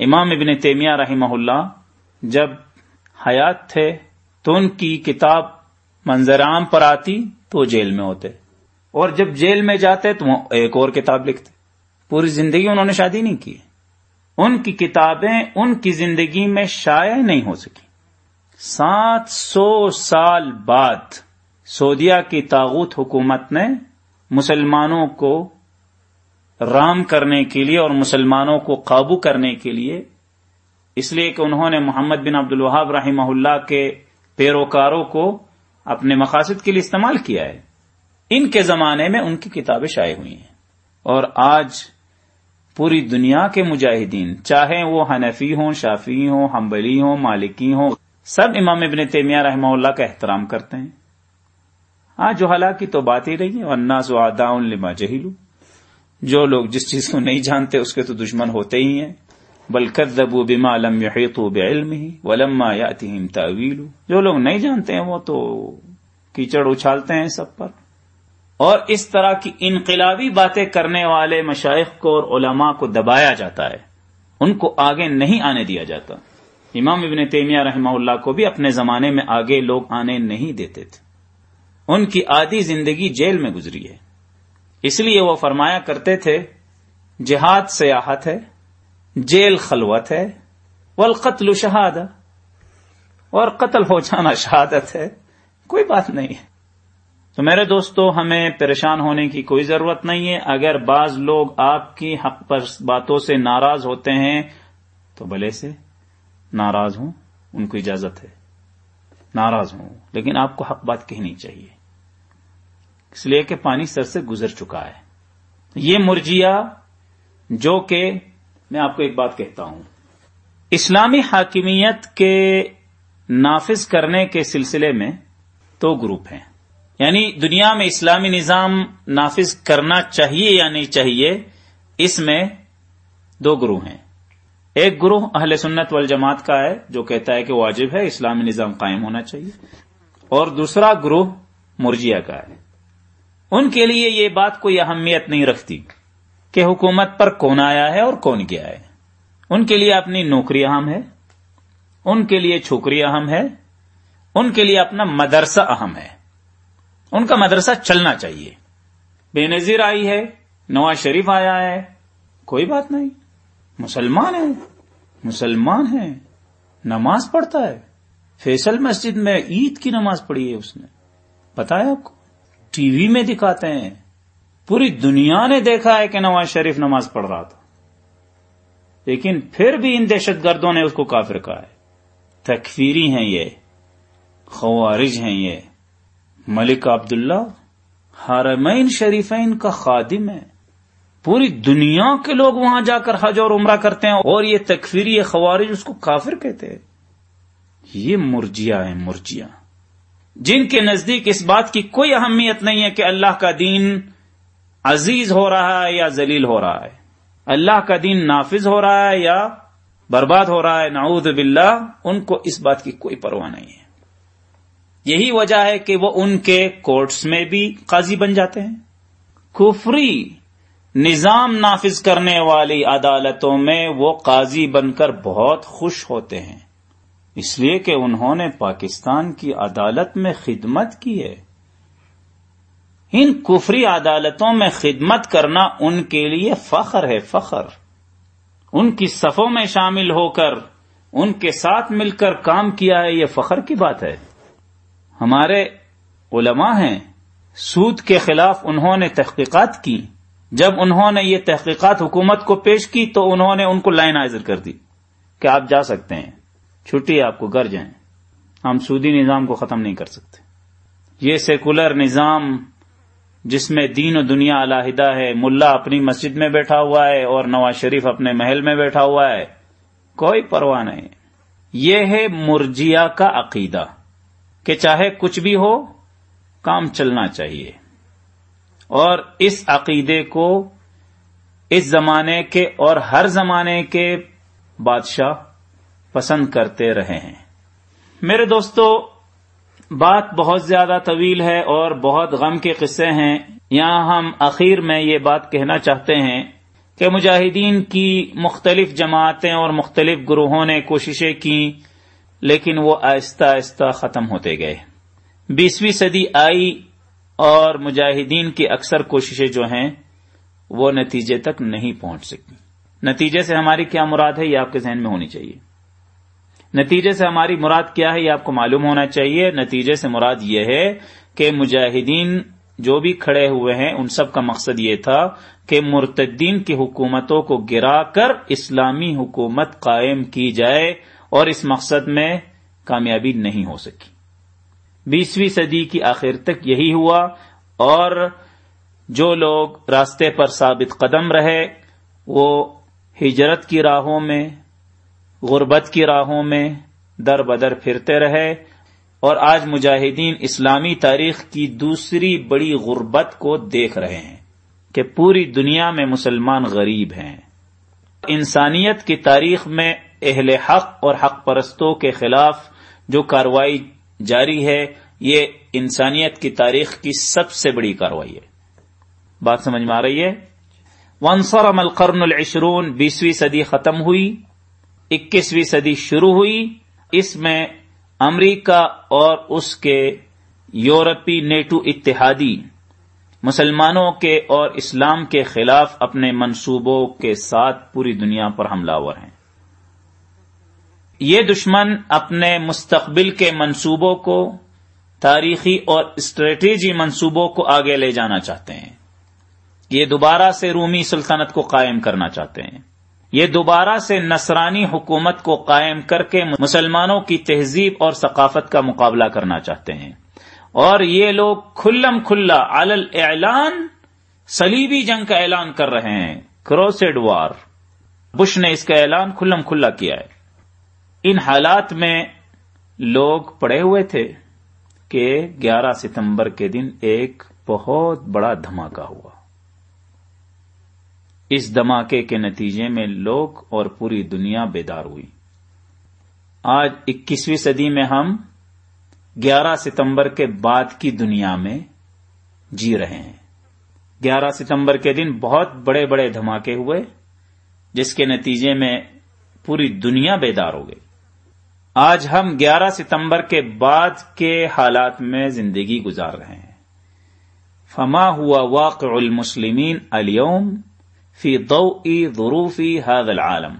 امام ابن تیمیہ رحمہ اللہ جب حیات تھے تو ان کی کتاب منظر عام پر آتی تو جیل میں ہوتے اور جب جیل میں جاتے تو وہ ایک اور کتاب لکھتے پوری زندگی انہوں نے شادی نہیں کی ان کی کتابیں ان کی زندگی میں شائع نہیں ہو سکی سات سو سال بعد سعودیہ کی تاغوت حکومت نے مسلمانوں کو رام کرنے کے لیے اور مسلمانوں کو قابو کرنے کے لیے، اس لیے کہ انہوں نے محمد بن عبد الوہاب رحمہ اللہ کے پیروکاروں کو اپنے مقاصد کے لیے استعمال کیا ہے۔ ان کے زمانے میں ان کی کتابیں شائع ہوئی ہیں۔ اور آج پوری دنیا کے مجاہدین، چاہے وہ حنفی ہوں شافی ہوں ہمبلی ہوں، مالکی ہوں، سب امام ابن تیمیہ رحمہ اللہ کا احترام کرتے ہیں۔ ہاں جو حالانکہ تو بات ہی رہی ہے۔ ورنہ سو آدا لما جہیلو جو لوگ جس چیز کو نہیں جانتے اس کے تو دشمن ہوتے ہی ہیں۔ بلکدبو بما لم يحيطوا بعلمه ولما ياتهم تاويل جو لوگ نہیں جانتے ہیں وہ تو کیچڑ اچھالتے ہیں سب پر۔ اور اس طرح کی انقلابی باتیں کرنے والے مشائق کو اور علماء کو دبایا جاتا ہے۔ ان کو آگے نہیں آنے دیا جاتا۔ امام ابن تیمیہ رحمہ اللہ کو بھی اپنے زمانے میں آگے لوگ آنے نہیں دیتے تھے۔ ان کی آدھی زندگی جیل میں گزری ہے۔ اس لیے وہ فرمایا کرتے تھے، جہاد سیاحت ہے، جیل خلوت ہے، والقتل شہاد اور قتل ہو جانا شہادت ہے، کوئی بات نہیں۔ ہے تو میرے دوستو، ہمیں پریشان ہونے کی کوئی ضرورت نہیں ہے۔ اگر بعض لوگ آپ کی حق پر باتوں سے ناراض ہوتے ہیں، تو بھلے سے ناراض ہوں، ان کو اجازت ہے۔ ناراض ہوں، لیکن آپ کو حق بات کہنی چاہیے۔ اس لیے کہ پانی سر سے گزر چکا ہے۔ یہ مرجیا جو کہ میں آپ کو ایک بات کہتا ہوں۔ اسلامی حاکمیت کے نافذ کرنے کے سلسلے میں دو گروپ ہیں۔ یعنی دنیا میں اسلامی نظام نافذ کرنا چاہیے یا نہیں چاہیے، اس میں دو گروہ ہیں۔ ایک گروہ اہل سنت والجماعت کا ہے، جو کہتا ہے کہ واجب ہے اسلامی نظام قائم ہونا چاہیے، اور دوسرا گروہ مرجیا کا ہے۔ ان کے لیے یہ بات کوئی اہمیت نہیں رکھتی کہ حکومت پر کون آیا ہے اور کون گیا ہے۔ ان کے لیے اپنی نوکری اہم ہے، ان کے لیے چھوکری اہم ہے، ان کے لیے اپنا مدرسہ اہم ہے۔ ان کا مدرسہ چلنا چاہیے۔ بے نظیر آئی ہے، نواز شریف آیا ہے، کوئی بات نہیں۔ مسلمان ہے مسلمان ہے، نماز پڑھتا ہے۔ فیصل مسجد میں عید کی نماز پڑھی ہے اس نے۔ بتایا آپ کو؟ ٹی وی میں دکھاتے ہیں۔ پوری دنیا نے دیکھا ہے کہ نواز شریف نماز پڑھ رہا تھا۔ لیکن پھر بھی ان دہشت گردوں نے اس کو کافر کہا ہے۔ تکفیری ہیں یہ، خوارج ہیں یہ۔ ملک عبداللہ حرمین شریفین کا خادم ہے۔ پوری دنیا کے لوگ وہاں جا کر حج اور عمرہ کرتے ہیں اور یہ تکفیری خوارج اس کو کافر کہتے ہیں۔ یہ مرجیا ہے مرجیا جن کے نزدیک اس بات کی کوئی اہمیت نہیں ہے کہ اللہ کا دین عزیز ہو رہا ہے یا ذلیل ہو رہا ہے۔ اللہ کا دین نافذ ہو رہا ہے یا برباد ہو رہا ہے، نعوذ باللہ، ان کو اس بات کی کوئی پرواہ نہیں ہے۔ یہی وجہ ہے کہ وہ ان کے کورٹس میں بھی قاضی بن جاتے ہیں۔ کفری نظام نافذ کرنے والی عدالتوں میں وہ قاضی بن کر بہت خوش ہوتے ہیں۔ اس لیے کہ انہوں نے پاکستان کی عدالت میں خدمت کی ہے۔ ان کفری عدالتوں میں خدمت کرنا ان کے لیے فخر ہے، فخر۔ ان کی صفوں میں شامل ہو کر، ان کے ساتھ مل کر کام کیا ہے، یہ فخر کی بات ہے۔ ہمارے علماء ہیں، سود کے خلاف انہوں نے تحقیقات کی۔ جب انہوں نے یہ تحقیقات حکومت کو پیش کی تو انہوں نے ان کو لائن حاضر کر دی کہ آپ جا سکتے ہیں۔ چھٹی آپ کو گر جائیں۔ ہم سودی نظام کو ختم نہیں کر سکتے۔ یہ سیکولر نظام جس میں دین و دنیا علیحدہ ہے، ملا اپنی مسجد میں بیٹھا ہوا ہے اور نواز شریف اپنے محل میں بیٹھا ہوا ہے، کوئی پرواہ نہیں۔ یہ ہے مرجیا کا عقیدہ کہ چاہے کچھ بھی ہو، کام چلنا چاہیے۔ اور اس عقیدے کو اس زمانے کے اور ہر زمانے کے بادشاہ پسند کرتے رہے ہیں۔ میرے دوستو، بات بہت زیادہ طویل ہے اور بہت غم کے قصے ہیں۔ یہاں ہم اخیر میں یہ بات کہنا چاہتے ہیں کہ مجاہدین کی مختلف جماعتیں اور مختلف گروہوں نے کوششیں کی لیکن وہ آہستہ آہستہ ختم ہوتے گئے۔ بیسویں صدی آئی اور مجاہدین کی اکثر کوششیں جو ہیں، وہ نتیجے تک نہیں پہنچ سکی نتیجے سے ہماری کیا مراد ہے، یہ آپ کے ذہن میں ہونی چاہیے۔ نتیجے سے ہماری مراد کیا ہے یہ آپ کو معلوم ہونا چاہیے۔ نتیجے سے مراد یہ ہے کہ مجاہدین جو بھی کھڑے ہوئے ہیں، ان سب کا مقصد یہ تھا کہ مرتدین کی حکومتوں کو گرا کر اسلامی حکومت قائم کی جائے اور اس مقصد میں کامیابی نہیں ہو سکی۔ بیسویں صدی کی آخر تک یہی ہوا اور جو لوگ راستے پر ثابت قدم رہے، وہ ہجرت کی راہوں میں غربت کی راہوں میں در بدر پھرتے رہے اور آج مجاہدین اسلامی تاریخ کی دوسری بڑی غربت کو دیکھ رہے ہیں کہ پوری دنیا میں مسلمان غریب ہیں۔ انسانیت کی تاریخ میں اہل حق اور حق پرستوں کے خلاف جو کاروائی جاری ہے، یہ انسانیت کی تاریخ کی سب سے بڑی کاروائی ہے۔ بات سمجھ میں آ رہی ہے؟ ونسر القرن العشرون بیسویں صدی ختم ہوئی۔ اکیسویں صدی شروع ہوئی۔ اس میں امریکہ اور اس کے یورپی نیٹو اتحادی مسلمانوں کے اور اسلام کے خلاف اپنے منصوبوں کے ساتھ پوری دنیا پر حملہ ور ہیں۔ یہ دشمن اپنے مستقبل کے منصوبوں کو، تاریخی اور اسٹریٹجی منصوبوں کو آگے لے جانا چاہتے ہیں۔ یہ دوبارہ سے رومی سلطنت کو قائم کرنا چاہتے ہیں۔ یہ دوبارہ سے نصرانی حکومت کو قائم کر کے مسلمانوں کی تہذیب اور ثقافت کا مقابلہ کرنا چاہتے ہیں۔ اور یہ لوگ کھلم کھلا علل اعلان سلیبی جنگ کا اعلان کر رہے ہیں۔ کروسڈ وار۔ بش نے اس کا اعلان کھلم کھلا کیا ہے۔ ان حالات میں لوگ پڑے ہوئے تھے کہ گیارہ ستمبر کے دن ایک بہت بڑا دھماکہ ہوا۔ اس دھماکے کے نتیجے میں لوگ اور پوری دنیا بیدار ہوئی۔ آج اکیسویں صدی میں ہم گیارہ ستمبر کے بعد کی دنیا میں جی رہے ہیں۔ گیارہ ستمبر کے دن بہت بڑے بڑے دھماکے ہوئے، جس کے نتیجے میں پوری دنیا بیدار ہو گئی۔ آج ہم گیارہ ستمبر کے بعد کے حالات میں زندگی گزار رہے ہیں۔ فما ہوا واقع المسلمین اليوم فی ضوء ظروف هذا العالم۔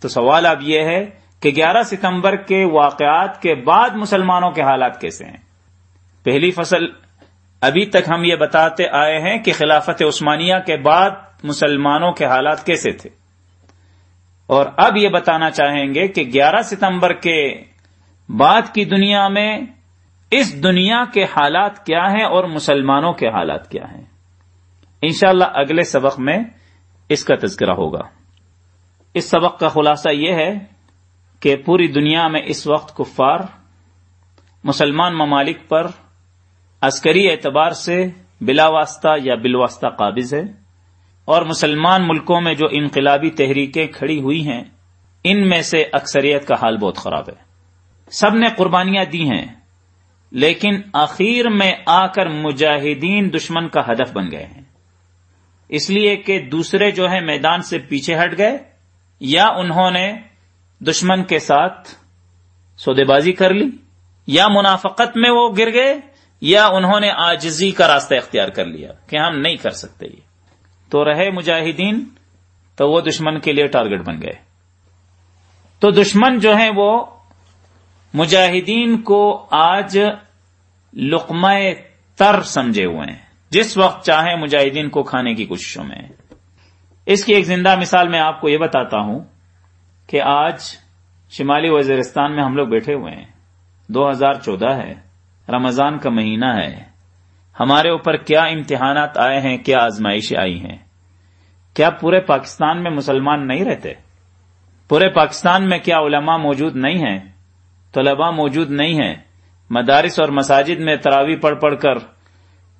تو سوال اب یہ ہے کہ گیارہ ستمبر کے واقعات کے بعد مسلمانوں کے حالات کیسے ہیں؟ پہلی فصل، ابھی تک ہم یہ بتاتے آئے ہیں کہ خلافت عثمانیہ کے بعد مسلمانوں کے حالات کیسے تھے۔ اور اب یہ بتانا چاہیں گے کہ گیارہ ستمبر کے بعد کی دنیا میں اس دنیا کے حالات کیا ہیں اور مسلمانوں کے حالات کیا ہیں؟ انشاءاللہ اگلے سبق میں اس کا تذکرہ ہوگا۔ اس سبق کا خلاصہ یہ ہے کہ پوری دنیا میں اس وقت کفار مسلمان ممالک پر عسکری اعتبار سے بلا واسطہ یا بالواسطہ قابض ہے اور مسلمان ملکوں میں جو انقلابی تحریکیں کھڑی ہوئی ہیں، ان میں سے اکثریت کا حال بہت خراب ہے۔ سب نے قربانیاں دی ہیں، لیکن آخر میں آ کر مجاہدین دشمن کا ہدف بن گئے ہیں۔ اس لیے کہ دوسرے جو ہے میدان سے پیچھے ہٹ گئے یا انہوں نے دشمن کے ساتھ سودے بازی کر لی، یا منافقت میں وہ گر گئے، یا انہوں نے آجزی کا راستہ اختیار کر لیا کہ ہم نہیں کر سکتے یہ۔ تو رہے مجاہدین، تو وہ دشمن کے لیے ٹارگٹ بن گئے۔ تو دشمن جو ہے وہ مجاہدین کو آج لقمہ تر سمجھے ہوئے ہیں۔ جس وقت چاہے مجاہدین کو کھانے کی کوششوں میں۔ اس کی ایک زندہ مثال میں آپ کو یہ بتاتا ہوں کہ آج شمالی وزیرستان میں ہم لوگ بیٹھے ہوئے ہیں۔ دو ہزار چودہ ہے، رمضان کا مہینہ ہے۔ ہمارے اوپر کیا امتحانات آئے ہیں، کیا آزمائشیں آئی ہیں۔ کیا پورے پاکستان میں مسلمان نہیں رہتے؟ پورے پاکستان میں کیا علماء موجود نہیں ہیں؟ طلباء موجود نہیں ہیں؟ مدارس اور مساجد میں تراوی پڑھ پڑھ کر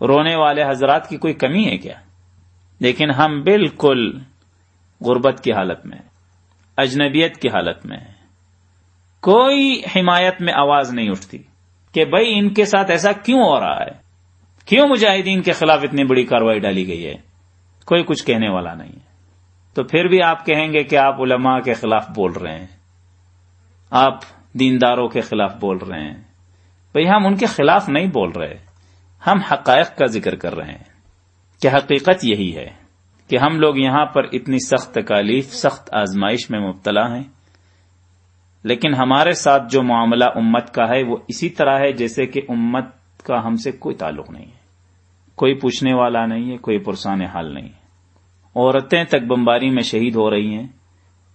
رونے والے حضرات کی کوئی کمی ہے کیا؟ لیکن ہم بالکل غربت کی حالت میں اجنبیت کی حالت میں کوئی حمایت میں آواز نہیں اٹھتی کہ بھائی ان کے ساتھ ایسا کیوں ہو رہا ہے؟ کیوں مجاہدین کے خلاف اتنی بڑی کاروائی ڈالی گئی ہے؟ کوئی کچھ کہنے والا نہیں ہے۔ تو پھر بھی آپ کہیں گے کہ آپ علماء کے خلاف بول رہے ہیں۔ آپ دینداروں کے خلاف بول رہے ہیں۔ بھئی ہم ان کے خلاف نہیں بول رہے۔ ہم حقائق کا ذکر کر رہے ہیں کہ حقیقت یہی ہے کہ ہم لوگ یہاں پر اتنی سخت تکالیف، سخت آزمائش میں مبتلا ہیں، لیکن ہمارے ساتھ جو معاملہ امت کا ہے، وہ اسی طرح ہے جیسے کہ امت کا ہم سے کوئی تعلق نہیں ہے۔ کوئی پوچھنے والا نہیں ہے، کوئی پرسان حال نہیں ہے۔ عورتیں تک بمباری میں شہید ہو رہی ہیں،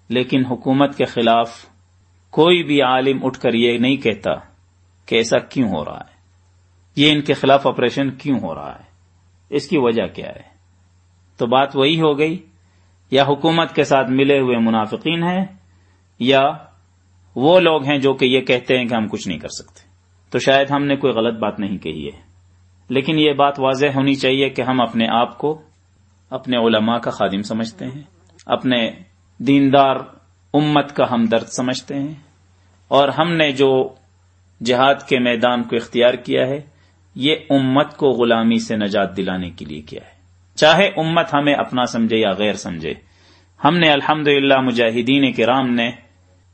لیکن حکومت کے خلاف کوئی بھی عالم اٹھ کر یہ نہیں کہتا کہ ایسا کیوں ہو رہا ہے۔ یہ ان کے خلاف آپریشن کیوں ہو رہا ہے؟ اس کی وجہ کیا ہے؟ تو بات وہی ہو گئی، یا حکومت کے ساتھ ملے ہوئے منافقین ہیں، یا وہ لوگ ہیں جو کہ یہ کہتے ہیں کہ ہم کچھ نہیں کر سکتے۔ تو شاید ہم نے کوئی غلط بات نہیں کہی ہے۔ لیکن یہ بات واضح ہونی چاہیے کہ ہم اپنے آپ کو اپنے علماء کا خادم سمجھتے ہیں، اپنے دیندار امت کا ہمدرد سمجھتے ہیں، اور ہم نے جو جہاد کے میدان کو اختیار کیا ہے یہ امت کو غلامی سے نجات دلانے کے لیے کیا ہے۔ چاہے امت ہمیں اپنا سمجھے یا غیر سمجھے، ہم نے الحمد مجاہدین کرام نے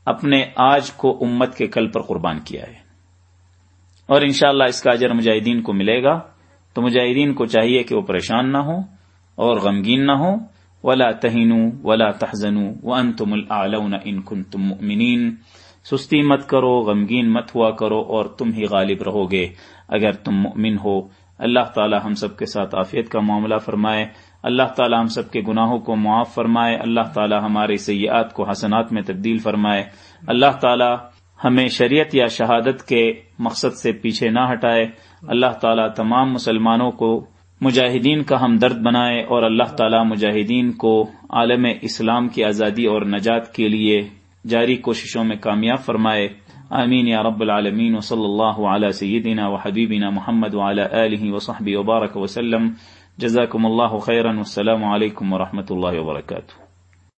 اپنے آج کو امت کے کل پر قربان کیا ہے۔ اور انشاءاللہ اس کا اجر مجاہدین کو ملے گا۔ تو مجاہدین کو چاہیے کہ وہ پریشان نہ ہوں اور غمگین نہ ہوں۔ ولا تہین ولا تحزن و ان تم ان کن تم سستی مت کرو، غمگین مت ہوا کرو اور تم ہی غالب رہو گے۔ اگر تم مؤمن ہو، اللہ تعالی ہم سب کے ساتھ عافیت کا معاملہ فرمائے۔ اللہ تعالی ہم سب کے گناہوں کو معاف فرمائے۔ اللہ تعالی ہمارے سیاحت کو حسنات میں تبدیل فرمائے۔ اللہ تعالی ہمیں شریعت یا شہادت کے مقصد سے پیچھے نہ ہٹائے۔ اللہ تعالی تمام مسلمانوں کو مجاہدین کا ہم درد بنائے اور اللہ تعالی مجاہدین کو عالم اسلام کی آزادی اور نجات کے لیے جاری کوششوں میں کامیاب فرمائے۔ آمین یا رب العالمین، و صلی اللہ علیہ سیدنا و حبیبنا محمد آلہ وصحبہ وبارک وسلم جزاکم اللہ خیرا والسلام علیکم و اللہ وبرکاتہ